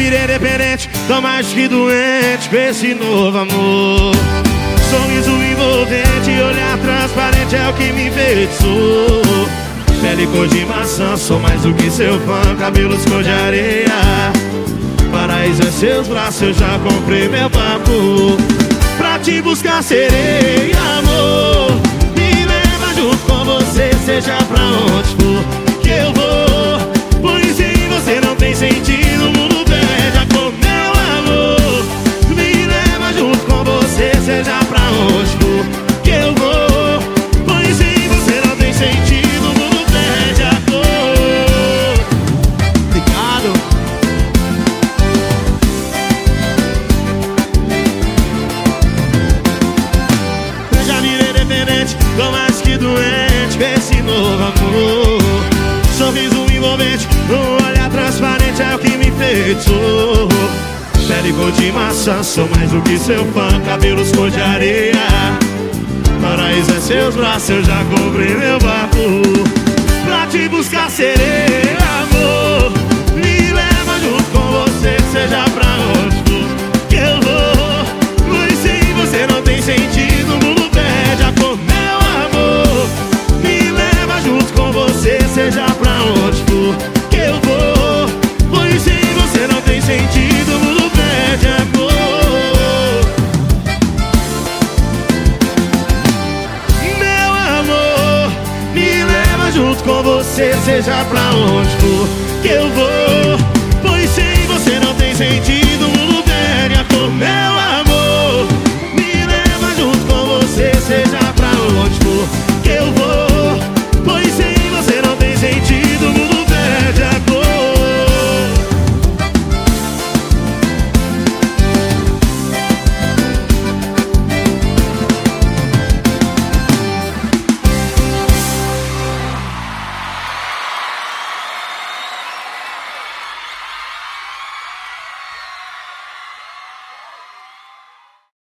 virei dependente, tô mais que doente com esse novo amor. Sorriso envolvente, olhar transparente é o que me enfeitiçou. Pele cor de maçã, sou mais do que seu fã, cabelos cor de areia. Paraíso é seus braços, eu já comprei meu papo. Pra te buscar serei amor. Tô mais que doente com esse novo amor. Sorriso envolvente, um olhar transparente é o que me enfeitou. Pele cor de maçã, sou mais do que seu fã, cabelos cor de areia. Paraíso é seus braços, eu já comprei meu barco. Pra te buscar serei com você, seja pra onde for que eu vou. Pois sem você não tem sentido,